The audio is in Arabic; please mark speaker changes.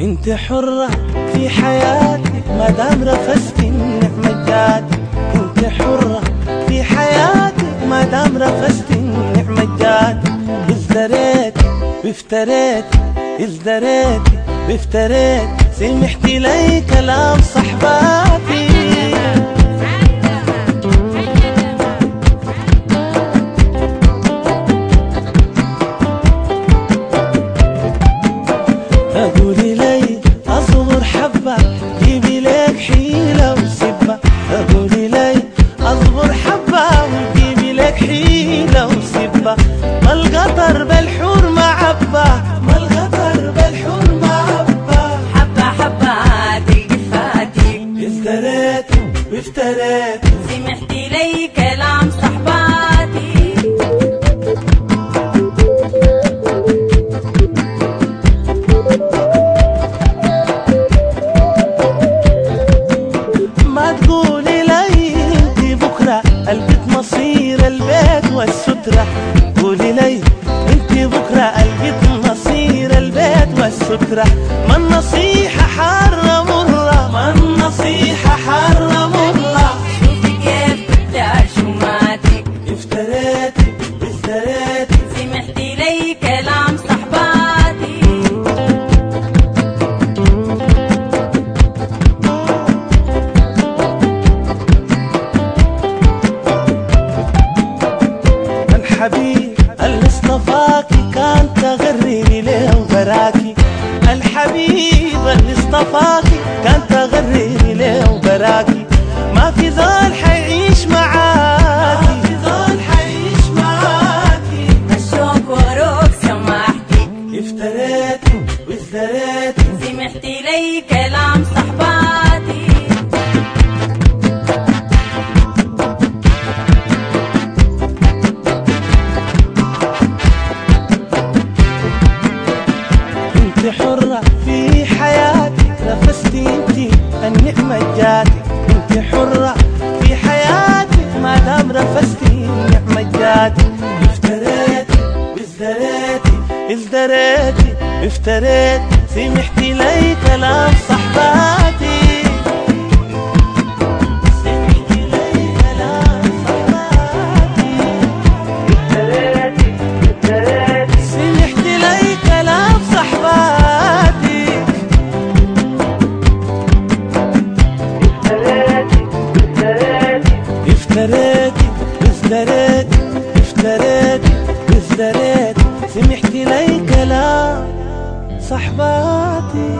Speaker 1: انت حرة في حياتي ما دام رفستي النعمة جاتي انت حرة في حياتي ما دام رفستي النعمة جاتي ازدريت بافتريت ازدريت بافتريت. سمحت لي كلام صحباتي. وافتريت
Speaker 2: سمحتي لي كلام صحباتي.
Speaker 1: ما تقولي لي أنت بكرة قلبت مصير البيت والسترة. قولي لي أنت بكرة قلبت مصير البيت والسترة. ما النصيحة الحبيب اللي كان تغريني ليه وبراكي الحبيب اللي كان تغريني ليه وبراكي ما في زول حيعيش وازدريتي ازدريتي افتريتي. سمحتي لي كلام صحباتي. سمحتي لي كلام صحباتي. سمحت لي كلام صحباتي.